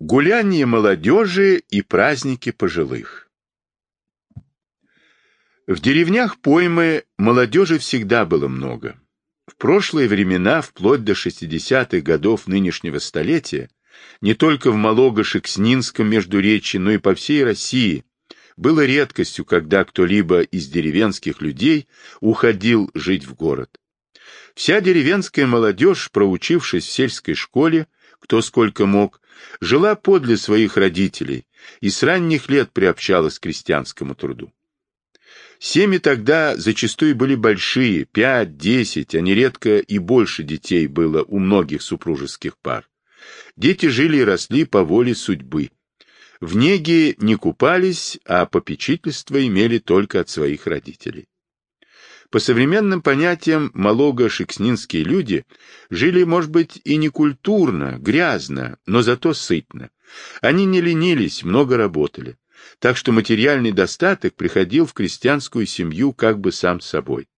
Гуляние молодежи и праздники пожилых. В деревнях поймы молодежи всегда было много. В прошлые времена, вплоть до 60-х годов нынешнего столетия, не только в Малого-Шекснинском междуречии, но и по всей России, было редкостью, когда кто-либо из деревенских людей уходил жить в город. Вся деревенская молодежь, проучившись в сельской школе, кто сколько мог, жила подле своих родителей и с ранних лет приобщалась к крестьянскому труду. Семьи тогда зачастую были большие, пять, десять, а нередко и больше детей было у многих супружеских пар. Дети жили и росли по воле судьбы. В неге не купались, а попечительство имели только от своих родителей. По современным понятиям, малого-шекснинские люди жили, может быть, и не культурно, грязно, но зато сытно. Они не ленились, много работали. Так что материальный достаток приходил в крестьянскую семью как бы сам собой.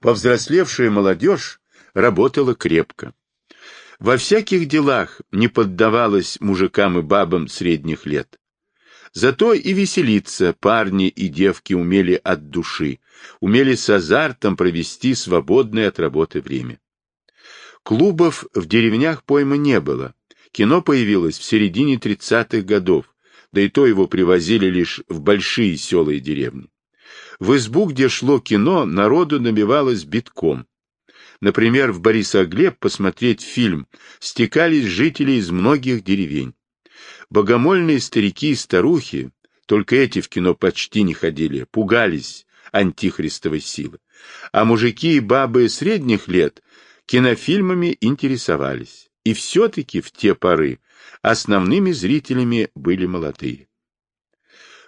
Повзрослевшая молодежь работала крепко. Во всяких делах не поддавалась мужикам и бабам средних лет. Зато и веселиться парни и девки умели от души, умели с азартом провести свободное от работы время. Клубов в деревнях поймы не было. Кино появилось в середине 30-х годов, да и то его привозили лишь в большие села и деревни. В избу, где шло кино, народу набивалось битком. Например, в Борисоглеб посмотреть фильм стекались жители из многих деревень. Богомольные старики и старухи, только эти в кино почти не ходили, пугались антихристовой силы. А мужики и бабы средних лет кинофильмами интересовались. И все-таки в те поры основными зрителями были молодые.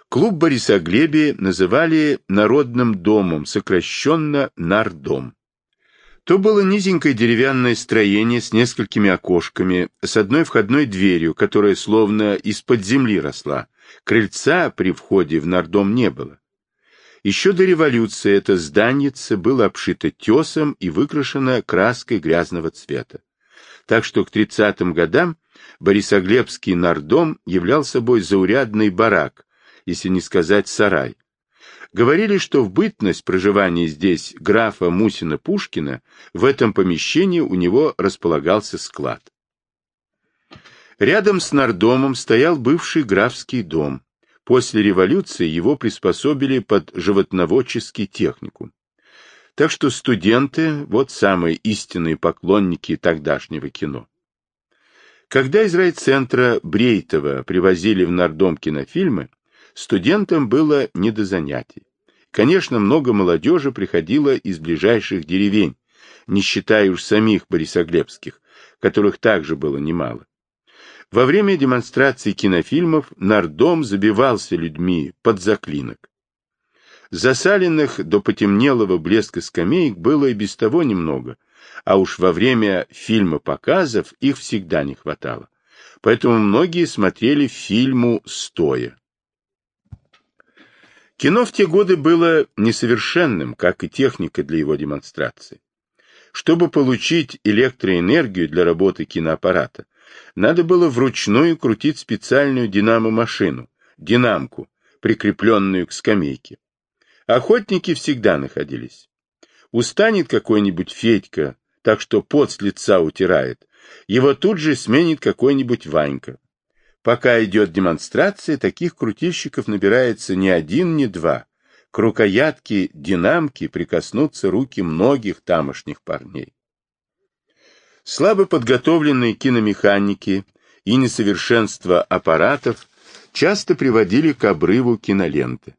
Клуб Борисоглебе называли Народным домом, сокращенно Нардом. То было низенькое деревянное строение с несколькими окошками, с одной входной дверью, которая словно из-под земли росла. Крыльца при входе в нардом не было. Еще до революции это зданице было обшито тесом и выкрашено краской грязного цвета. Так что к 30-м годам Борисоглебский нардом являл собой заурядный барак, если не сказать сарай, Говорили, что в бытность проживания здесь графа Мусина-Пушкина в этом помещении у него располагался склад. Рядом с нардомом стоял бывший графский дом. После революции его приспособили под животноводческий техникум. Так что студенты – вот самые истинные поклонники тогдашнего кино. Когда из райцентра Брейтова привозили в нардом кинофильмы, Студентам было не до занятий. Конечно, много молодежи приходило из ближайших деревень, не считая уж самих борисоглебских, которых также было немало. Во время демонстрации кинофильмов нардом забивался людьми под заклинок. Засаленных до потемнелого блеска скамеек было и без того немного, а уж во время фильма показов их всегда не хватало. Поэтому многие смотрели фильму стоя. Кино в те годы было несовершенным, как и техника для его демонстрации. Чтобы получить электроэнергию для работы киноаппарата, надо было вручную крутить специальную динамо-машину, динамку, прикрепленную к скамейке. Охотники всегда находились. Устанет какой-нибудь Федька, так что пот с лица утирает, его тут же сменит какой-нибудь Ванька. Пока идет демонстрация, таких крутильщиков набирается не один, не два. К рукоятке динамки прикоснутся руки многих тамошних парней. Слабо подготовленные киномеханики и несовершенство аппаратов часто приводили к обрыву киноленты.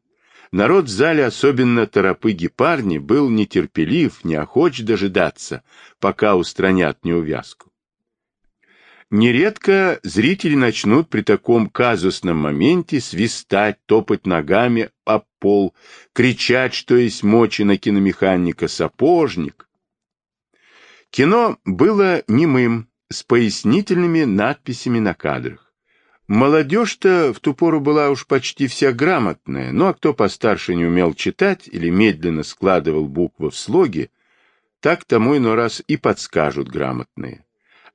Народ в зале, особенно торопыги парни, был нетерпелив, не охоч дожидаться, пока устранят неувязку. Нередко зрители начнут при таком казусном моменте свистать, топать ногами об пол, кричать, что есть мочи на киномеханика «сапожник». Кино было немым, с пояснительными надписями на кадрах. Молодежь-то в ту пору была уж почти вся грамотная, ну а кто постарше не умел читать или медленно складывал буквы в слоги, так тому иной раз и подскажут грамотные.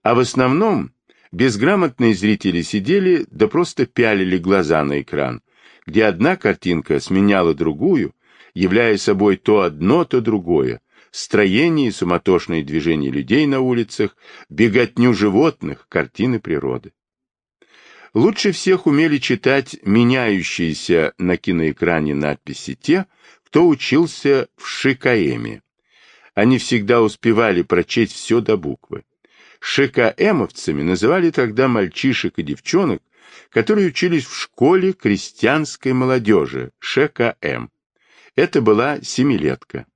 А в основном Безграмотные зрители сидели, да просто пялили глаза на экран, где одна картинка сменяла другую, являя собой то одно, то другое, строение суматошные движения людей на улицах, беготню животных, картины природы. Лучше всех умели читать меняющиеся на киноэкране надписи те, кто учился в Шикаэме. Они всегда успевали прочесть все до буквы. ШКМовцами называли тогда мальчишек и девчонок, которые учились в школе крестьянской молодежи, ШКМ. Это была семилетка.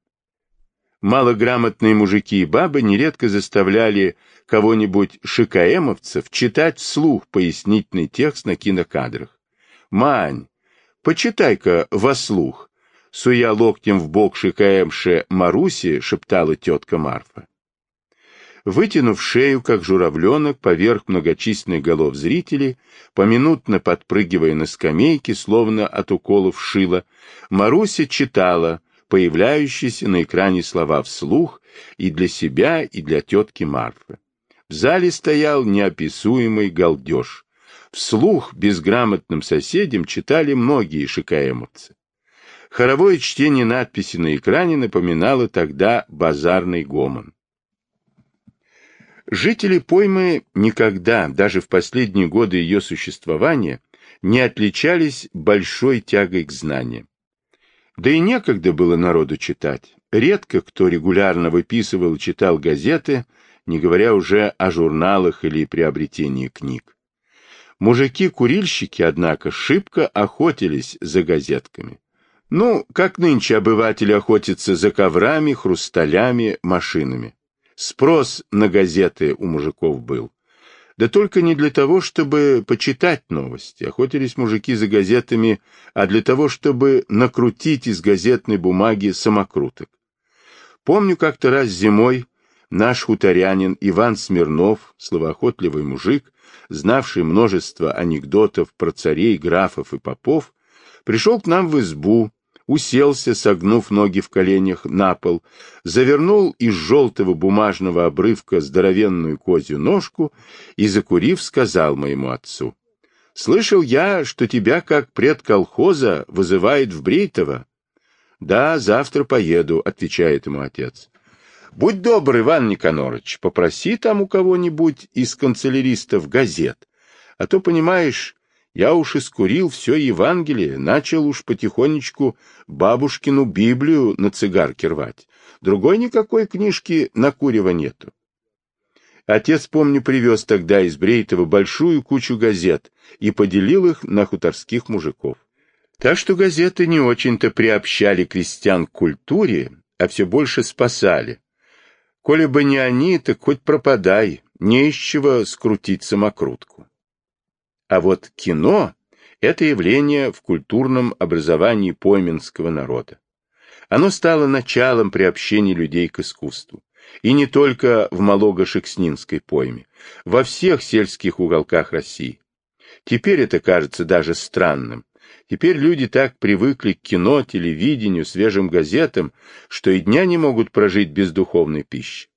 Малограмотные мужики и бабы нередко заставляли кого-нибудь шикаэмовцев читать вслух пояснительный текст на кинокадрах. «Мань, почитай-ка во слух», — суя локтем в бок шикаэмше Маруси, шептала тетка Марфа. Вытянув шею, как журавленок, поверх многочисленных голов зрителей, поминутно подпрыгивая на скамейке, словно от уколов шила, Маруся читала появляющиеся на экране слова вслух и для себя, и для тетки Марфы. В зале стоял неописуемый галдеж. Вслух безграмотным соседям читали многие шикаемовцы. Хоровое чтение надписи на экране напоминало тогда базарный гомон. Жители поймы никогда, даже в последние годы ее существования, не отличались большой тягой к знаниям. Да и некогда было народу читать. Редко кто регулярно выписывал и читал газеты, не говоря уже о журналах или приобретении книг. Мужики-курильщики, однако, шибко охотились за газетками. Ну, как нынче обыватели охотятся за коврами, хрусталями, машинами. Спрос на газеты у мужиков был. Да только не для того, чтобы почитать новости. Охотились мужики за газетами, а для того, чтобы накрутить из газетной бумаги самокруток. Помню, как-то раз зимой наш хуторянин Иван Смирнов, словоохотливый мужик, знавший множество анекдотов про царей, графов и попов, пришел к нам в избу, уселся, согнув ноги в коленях на пол, завернул из желтого бумажного обрывка здоровенную козью ножку и, закурив, сказал моему отцу, «Слышал я, что тебя, как предколхоза, вызывает в Брейтово». «Да, завтра поеду», — отвечает ему отец. «Будь добр, Иван Никонорович, попроси там у кого-нибудь из канцеляристов газет, а то, понимаешь, я уж искурил все Евангелие, начал уж потихонечку бабушкину Библию на цигарке рвать. Другой никакой книжки на курево нету. Отец, помню, привез тогда из Брейтова большую кучу газет и поделил их на хуторских мужиков. Так что газеты не очень-то приобщали крестьян к культуре, а все больше спасали. Коли бы не они, так хоть пропадай, не из чего скрутить самокрутку. А вот кино – это явление в культурном образовании пойменского народа. Оно стало началом приобщения людей к искусству. И не только в Малого-Шекснинской пойме, во всех сельских уголках России. Теперь это кажется даже странным. Теперь люди так привыкли к кино, телевидению, свежим газетам, что и дня не могут прожить без духовной пищи.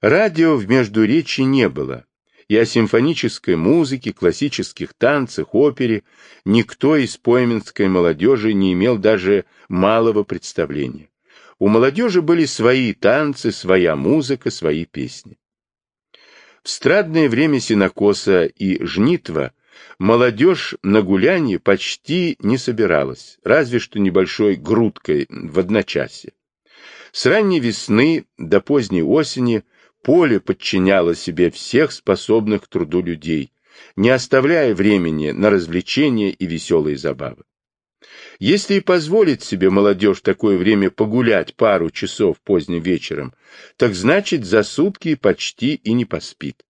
Радио в Междуречии не было, и о симфонической музыке, классических танцах, опере никто из пойменской молодежи не имел даже малого представления. У молодежи были свои танцы, своя музыка, свои песни. В страдное время синокоса и жнитва молодежь на гулянье почти не собиралась, разве что небольшой грудкой в одночасье. С ранней весны до поздней осени Поле подчиняло себе всех способных к труду людей, не оставляя времени на развлечения и веселые забавы. Если и позволить себе молодежь такое время погулять пару часов поздним вечером, так значит за сутки почти и не поспит.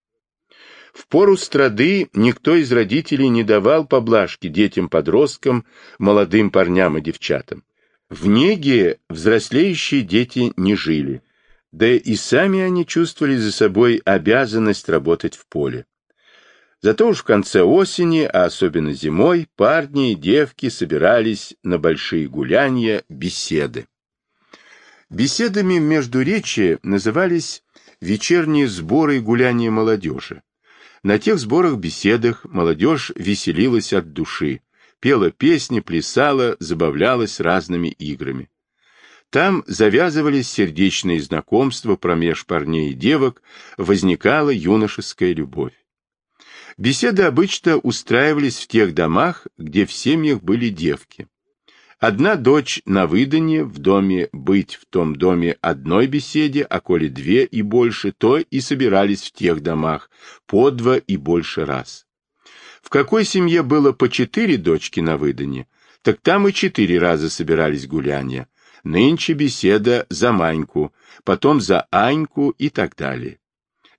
В пору страды никто из родителей не давал поблажки детям-подросткам, молодым парням и девчатам. В неге взрослеющие дети не жили да и сами они чувствовали за собой обязанность работать в поле. Зато уж в конце осени, а особенно зимой, парни и девки собирались на большие гуляния, беседы. Беседами между речи назывались вечерние сборы и гуляния молодежи. На тех сборах-беседах молодежь веселилась от души, пела песни, плясала, забавлялась разными играми. Там завязывались сердечные знакомства промеж парней и девок, возникала юношеская любовь. Беседы обычно устраивались в тех домах, где в семьях были девки. Одна дочь на выданье в доме быть в том доме одной беседе, а коли две и больше, то и собирались в тех домах по два и больше раз. В какой семье было по четыре дочки на выданье, так там и четыре раза собирались гуляния, Нынче беседа за Маньку, потом за Аньку и так далее.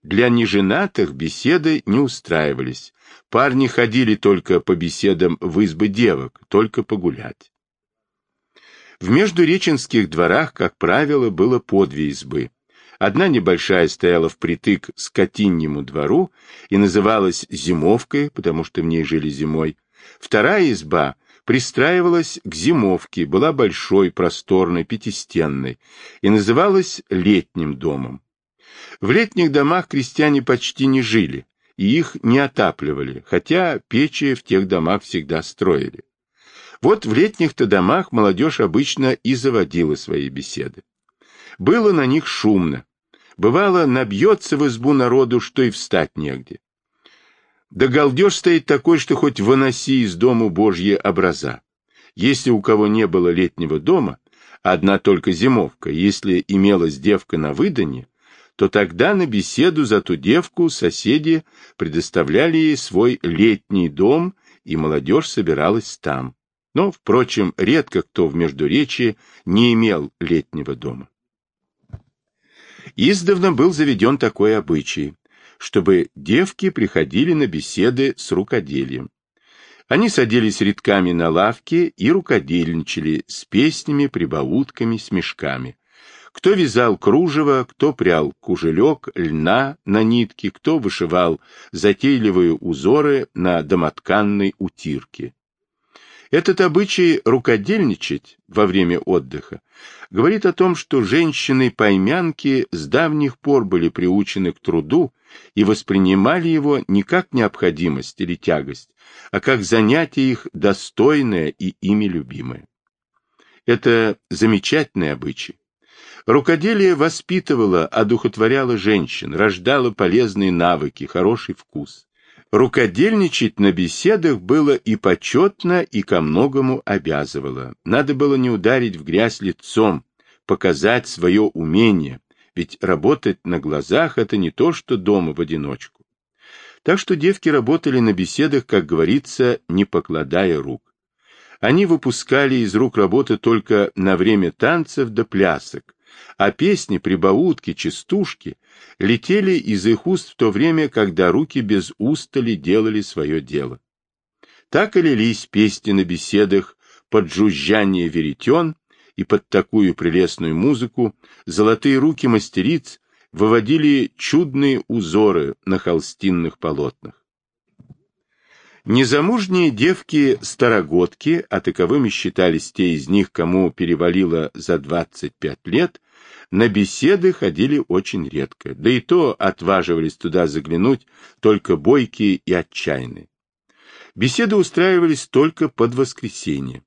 Для неженатых беседы не устраивались. Парни ходили только по беседам в избы девок, только погулять. В междуреченских дворах, как правило, было по две избы. Одна небольшая стояла впритык скотиннему двору и называлась зимовкой, потому что в ней жили зимой. Вторая изба пристраивалась к зимовке, была большой, просторной, пятистенной и называлась летним домом. В летних домах крестьяне почти не жили, и их не отапливали, хотя печи в тех домах всегда строили. Вот в летних-то домах молодежь обычно и заводила свои беседы. Было на них шумно. Бывало, набьется в избу народу, что и встать негде. Да галдеж стоит такой, что хоть выноси из дому Божьи образа. Если у кого не было летнего дома, одна только зимовка, если имелась девка на выдане, то тогда на беседу за ту девку соседи предоставляли ей свой летний дом, и молодежь собиралась там. Но, впрочем, редко кто в Междуречии не имел летнего дома. Издавна был заведен такой обычай чтобы девки приходили на беседы с рукоделием. Они садились рядками на лавке и рукодельничали с песнями, прибаутками, смешками. Кто вязал кружево, кто прял кужелек, льна на нитке, кто вышивал затейливые узоры на домотканной утирке. Этот обычай рукодельничать во время отдыха говорит о том, что женщины-поймянки с давних пор были приучены к труду и воспринимали его не как необходимость или тягость, а как занятие их достойное и ими любимое. Это замечательный обычай. Рукоделие воспитывало, одухотворяло женщин, рождало полезные навыки, хороший вкус. Рукодельничать на беседах было и почетно, и ко многому обязывало. Надо было не ударить в грязь лицом, показать свое умение, ведь работать на глазах — это не то, что дома в одиночку. Так что девки работали на беседах, как говорится, не покладая рук. Они выпускали из рук работы только на время танцев да плясок, а песни, прибаутки, частушки летели из их уст в то время, когда руки без устали делали свое дело. Так и лились песни на беседах под жужжание веретен, и под такую прелестную музыку золотые руки мастериц выводили чудные узоры на холстинных полотнах. Незамужние девки-старогодки, а таковыми считались те из них, кому перевалило за 25 лет, на беседы ходили очень редко, да и то отваживались туда заглянуть только бойкие и отчаянные. Беседы устраивались только под воскресенье.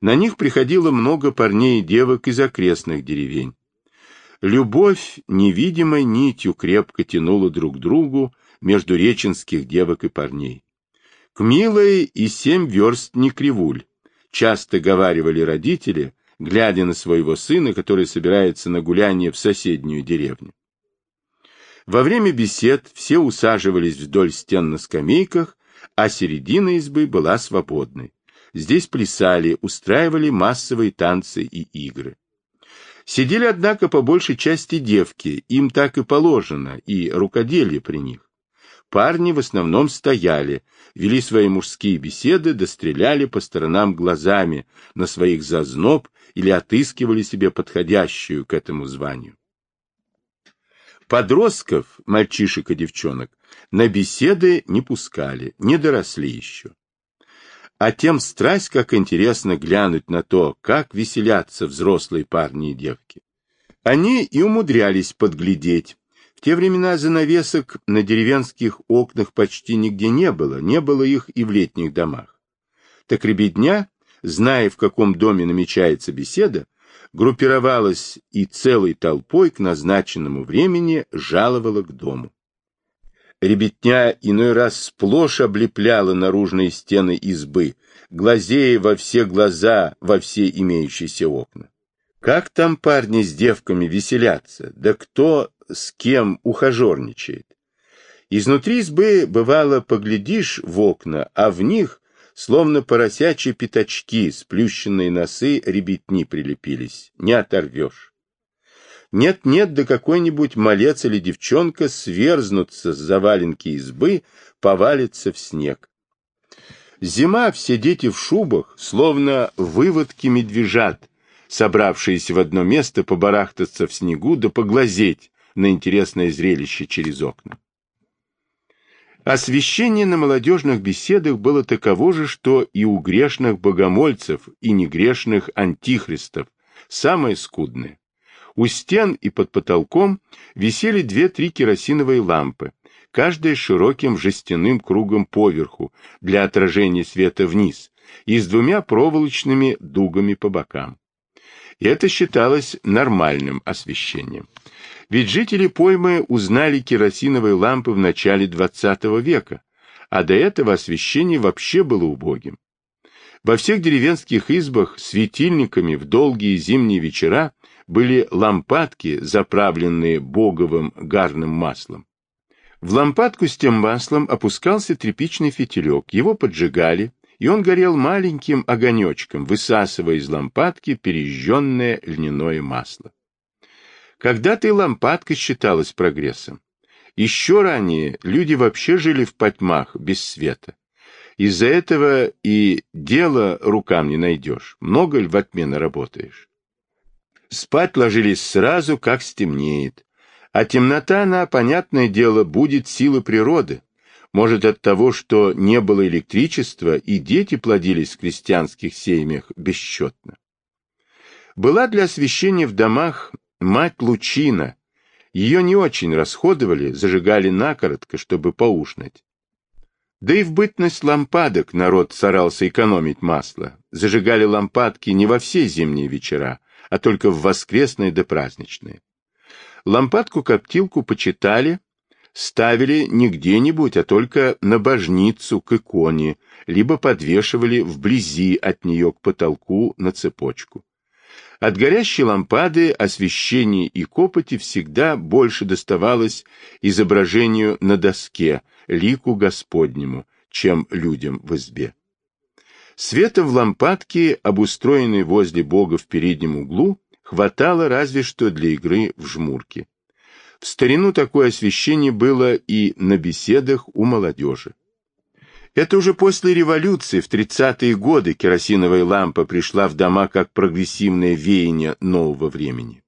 На них приходило много парней и девок из окрестных деревень. Любовь невидимой нитью крепко тянула друг к другу между реченских девок и парней. К милой и семь верст не кривуль, часто говаривали родители, глядя на своего сына, который собирается на гуляние в соседнюю деревню. Во время бесед все усаживались вдоль стен на скамейках, а середина избы была свободной. Здесь плясали, устраивали массовые танцы и игры. Сидели, однако, по большей части девки, им так и положено, и рукоделие при них. Парни в основном стояли, вели свои мужские беседы, достреляли по сторонам глазами на своих зазноб или отыскивали себе подходящую к этому званию. Подростков, мальчишек и девчонок, на беседы не пускали, не доросли еще. А тем страсть, как интересно глянуть на то, как веселятся взрослые парни и девки. Они и умудрялись подглядеть, Те времена занавесок на деревенских окнах почти нигде не было, не было их и в летних домах. Так ребятня, зная, в каком доме намечается беседа, группировалась и целой толпой к назначенному времени жаловала к дому. Ребятня иной раз сплошь облепляла наружные стены избы, глазея во все глаза, во все имеющиеся окна. Как там парни с девками веселятся, да кто с кем ухажерничает. Изнутри избы, бывало, поглядишь в окна, а в них, словно поросячьи пятачки, сплющенные носы ребятни прилепились, не оторвешь. Нет-нет, да какой-нибудь малец или девчонка сверзнутся с заваленки избы, повалится в снег. Зима, все дети в шубах, словно выводки медвежат, собравшиеся в одно место побарахтаться в снегу да поглазеть на интересное зрелище через окна. Освещение на молодежных беседах было таково же, что и у грешных богомольцев, и негрешных антихристов, самое скудное. У стен и под потолком висели две-три керосиновые лампы, каждая широким жестяным кругом поверху для отражения света вниз и с двумя проволочными дугами по бокам. И это считалось нормальным освещением. Ведь жители поймы узнали керосиновые лампы в начале XX века, а до этого освещение вообще было убогим. Во всех деревенских избах светильниками в долгие зимние вечера были лампадки, заправленные боговым гарным маслом. В лампадку с тем маслом опускался тряпичный фитилек, его поджигали, и он горел маленьким огонечком, высасывая из лампадки пережженное льняное масло. Когда-то и лампадка считалась прогрессом. Еще ранее люди вообще жили в потьмах, без света. Из-за этого и дело рукам не найдешь, много ль в отмены работаешь. Спать ложились сразу, как стемнеет. А темнота, она, понятное дело, будет силы природы. Может, от того, что не было электричества, и дети плодились в крестьянских семьях бесчетно. Была для освещения в домах мать Лучина. Ее не очень расходовали, зажигали накоротко, чтобы поужинать. Да и в бытность лампадок народ старался экономить масло. Зажигали лампадки не во все зимние вечера, а только в воскресные да праздничные. Лампадку-коптилку почитали, ставили не где-нибудь, а только на божницу к иконе, либо подвешивали вблизи от нее к потолку на цепочку. От горящей лампады освещение и копоти всегда больше доставалось изображению на доске, лику Господнему, чем людям в избе. Света в лампадке, обустроенной возле Бога в переднем углу, хватало разве что для игры в жмурки. В старину такое освещение было и на беседах у молодежи. Это уже после революции, в 30-е годы, керосиновая лампа пришла в дома как прогрессивное веяние нового времени.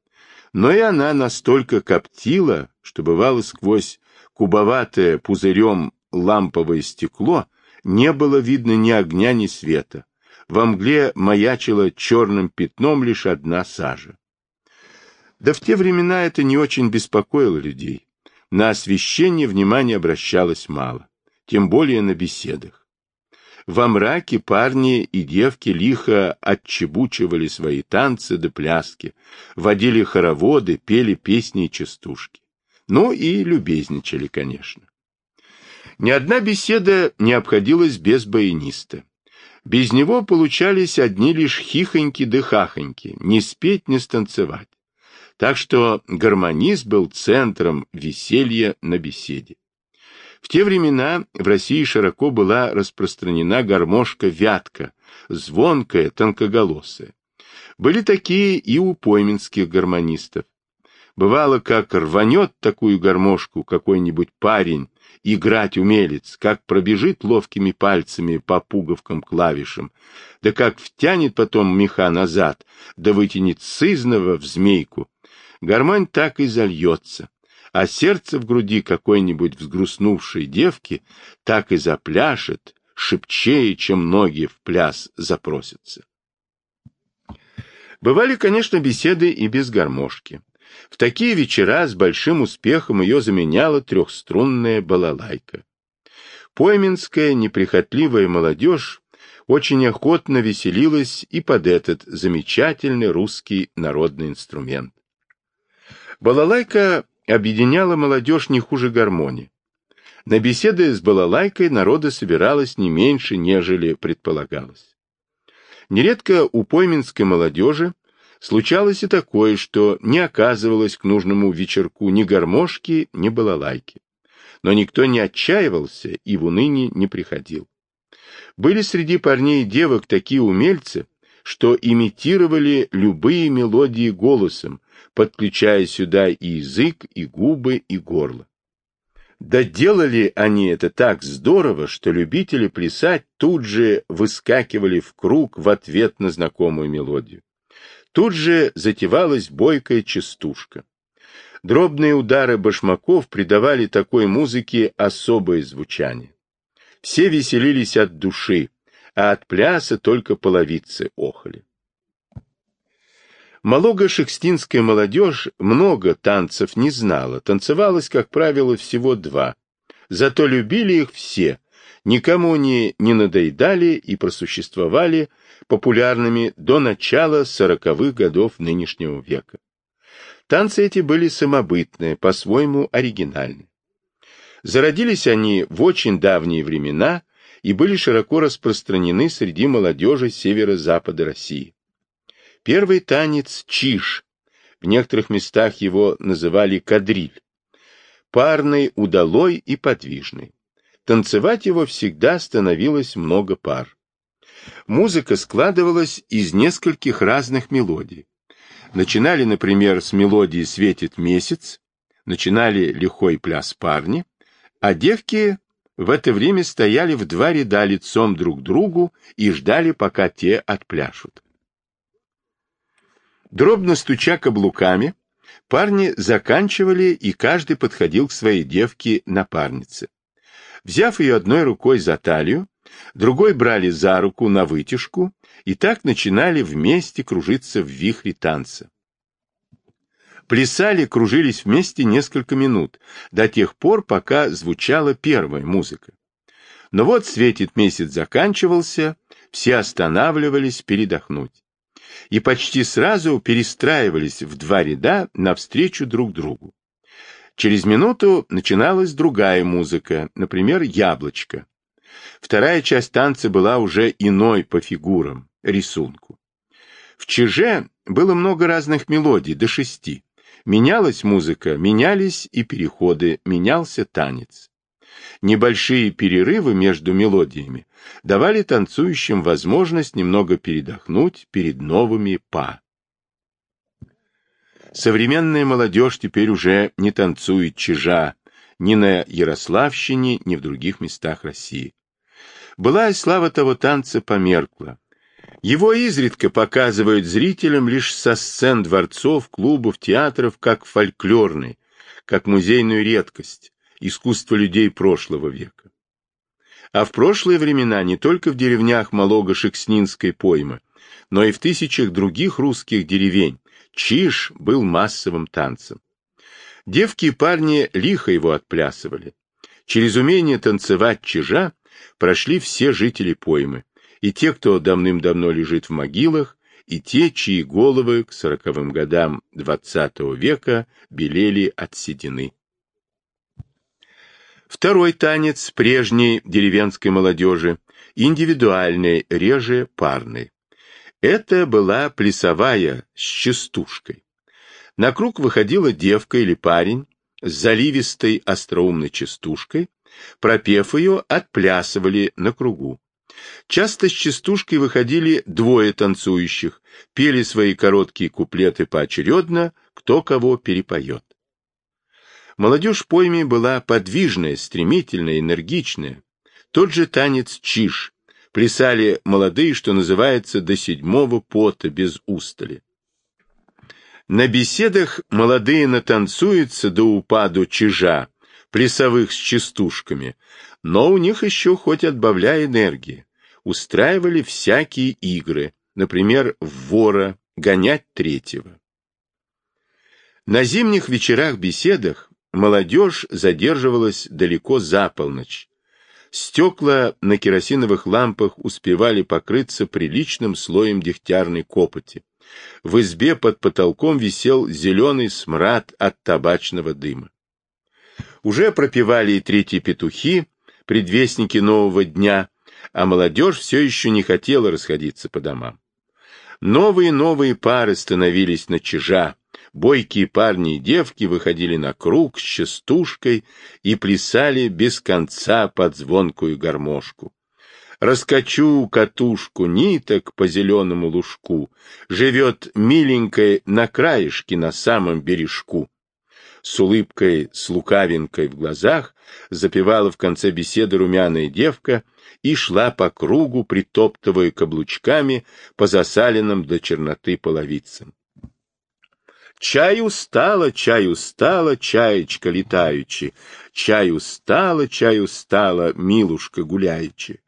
Но и она настолько коптила, что бывало сквозь кубоватое пузырем ламповое стекло не было видно ни огня, ни света. Во мгле маячила черным пятном лишь одна сажа. Да в те времена это не очень беспокоило людей. На освещение внимания обращалось мало, тем более на беседах. Во мраке парни и девки лихо отчебучивали свои танцы да пляски, водили хороводы, пели песни и частушки. Ну и любезничали, конечно. Ни одна беседа не обходилась без баяниста. Без него получались одни лишь хихоньки да хахоньки, не спеть, не станцевать. Так что гармонист был центром веселья на беседе. В те времена в России широко была распространена гармошка-вятка, звонкая, тонкоголосая. Были такие и у пойменских гармонистов. Бывало, как рванет такую гармошку какой-нибудь парень, играть умелец, как пробежит ловкими пальцами по пуговкам клавишам, да как втянет потом меха назад, да вытянет сызного в змейку. Гармонь так и зальется, а сердце в груди какой-нибудь взгрустнувшей девки так и запляшет, шепчее, чем многие в пляс запросятся. Бывали, конечно, беседы и без гармошки. В такие вечера с большим успехом ее заменяла трехструнная балалайка. Пойменская неприхотливая молодежь очень охотно веселилась и под этот замечательный русский народный инструмент. Балалайка объединяла молодежь не хуже гармонии. На беседы с балалайкой народа собиралось не меньше, нежели предполагалось. Нередко у пойменской молодежи случалось и такое, что не оказывалось к нужному вечерку ни гармошки, ни балалайки. Но никто не отчаивался и в уныние не приходил. Были среди парней и девок такие умельцы, что имитировали любые мелодии голосом, подключая сюда и язык, и губы, и горло. Да делали они это так здорово, что любители плясать тут же выскакивали в круг в ответ на знакомую мелодию. Тут же затевалась бойкая частушка. Дробные удары башмаков придавали такой музыке особое звучание. Все веселились от души, а от пляса только половицы охали. Малого-шекстинская молодежь много танцев не знала, танцевалось, как правило, всего два. Зато любили их все, никому они не надоедали и просуществовали популярными до начала сороковых годов нынешнего века. Танцы эти были самобытные, по-своему оригинальны. Зародились они в очень давние времена и были широко распространены среди молодежи северо-запада России. Первый танец – чиш. В некоторых местах его называли кадриль. Парный, удалой и подвижный. Танцевать его всегда становилось много пар. Музыка складывалась из нескольких разных мелодий. Начинали, например, с мелодии «Светит месяц», начинали лихой пляс парни, а девки в это время стояли в два ряда лицом друг к другу и ждали, пока те отпляшут. Дробно стуча каблуками, парни заканчивали, и каждый подходил к своей девке-напарнице. Взяв ее одной рукой за талию, другой брали за руку на вытяжку, и так начинали вместе кружиться в вихре танца. Плясали, кружились вместе несколько минут, до тех пор, пока звучала первая музыка. Но вот светит месяц заканчивался, все останавливались передохнуть и почти сразу перестраивались в два ряда навстречу друг другу. Через минуту начиналась другая музыка, например, «Яблочко». Вторая часть танца была уже иной по фигурам, рисунку. В чеже было много разных мелодий, до шести. Менялась музыка, менялись и переходы, менялся танец. Небольшие перерывы между мелодиями давали танцующим возможность немного передохнуть перед новыми па. Современная молодежь теперь уже не танцует чижа ни на Ярославщине, ни в других местах России. Была и слава того танца померкла. Его изредка показывают зрителям лишь со сцен дворцов, клубов, театров, как фольклорный, как музейную редкость, искусство людей прошлого века. А в прошлые времена не только в деревнях Малого-Шекснинской поймы, но и в тысячах других русских деревень чиж был массовым танцем. Девки и парни лихо его отплясывали. Через умение танцевать чижа прошли все жители поймы, и те, кто давным-давно лежит в могилах, и те, чьи головы к сороковым годам XX века белели от седины. Второй танец прежней деревенской молодежи, индивидуальный, реже парный. Это была плясовая с частушкой. На круг выходила девка или парень с заливистой остроумной частушкой, пропев ее, отплясывали на кругу. Часто с частушкой выходили двое танцующих, пели свои короткие куплеты поочередно, кто кого перепоет. Молодежь пойми была подвижная, стремительная, энергичная. Тот же танец чиш. Плясали молодые, что называется, до седьмого пота, без устали. На беседах молодые натанцуются до упаду чижа, плясовых с частушками, но у них еще хоть отбавляй энергии. Устраивали всякие игры, например, в вора, гонять третьего. На зимних вечерах-беседах молодежь задерживалась далеко за полночь. Стекла на керосиновых лампах успевали покрыться приличным слоем дегтярной копоти. В избе под потолком висел зеленый смрад от табачного дыма. Уже пропевали и третьи петухи, предвестники нового дня, а молодежь все еще не хотела расходиться по домам. Новые-новые пары становились на чижа, бойкие парни и девки выходили на круг с частушкой и плясали без конца под звонкую гармошку. Раскачу катушку ниток по зеленому лужку, живет миленькая на краешке на самом бережку с улыбкой, с лукавинкой в глазах, запевала в конце беседы румяная девка и шла по кругу, притоптывая каблучками по засаленным до черноты половицам. Чай устала, чай устала, чаечка летаючи, чай устала, чай устала, милушка гуляючи.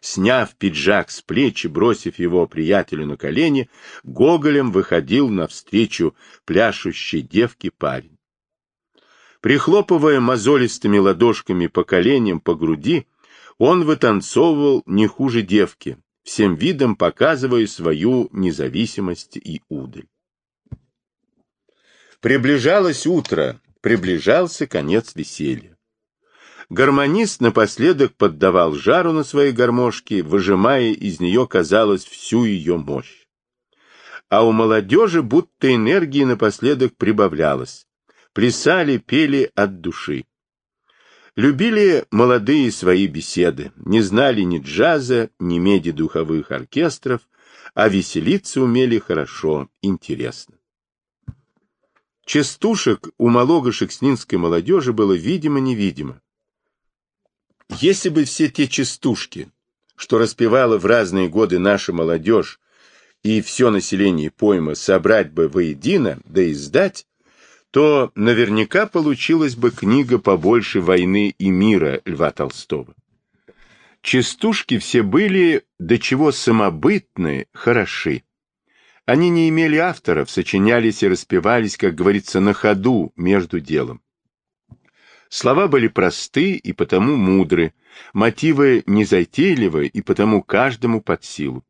Сняв пиджак с плечи, бросив его приятелю на колени, гоголем выходил навстречу пляшущей девке парень. Прихлопывая мозолистыми ладошками по коленям, по груди, он вытанцовывал не хуже девки, всем видом показывая свою независимость и удаль. Приближалось утро, приближался конец веселья. Гармонист напоследок поддавал жару на своей гармошке, выжимая из нее, казалось, всю ее мощь. А у молодежи будто энергии напоследок прибавлялось плясали, пели от души. Любили молодые свои беседы, не знали ни джаза, ни меди духовых оркестров, а веселиться умели хорошо, интересно. Частушек у малого-шекснинской молодежи было видимо-невидимо. Если бы все те частушки, что распевала в разные годы наша молодежь, и все население пойма собрать бы воедино, да издать, то наверняка получилась бы книга побольше войны и мира Льва Толстого. Частушки все были до чего самобытны, хороши. Они не имели авторов, сочинялись и распевались, как говорится, на ходу между делом. Слова были просты и потому мудры, мотивы незатейливы и потому каждому под силу.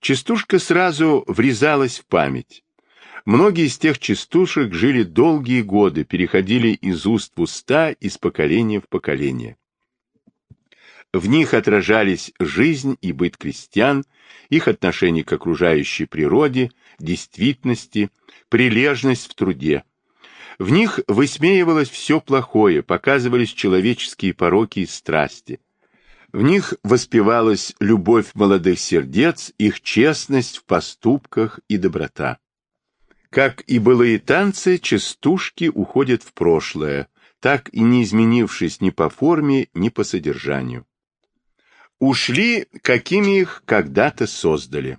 Частушка сразу врезалась в память, Многие из тех частушек жили долгие годы, переходили из уст в уста, из поколения в поколение. В них отражались жизнь и быт крестьян, их отношение к окружающей природе, действительности, прилежность в труде. В них высмеивалось все плохое, показывались человеческие пороки и страсти. В них воспевалась любовь молодых сердец, их честность в поступках и доброта. Как и былые танцы, частушки уходят в прошлое, так и не изменившись ни по форме, ни по содержанию. Ушли, какими их когда-то создали.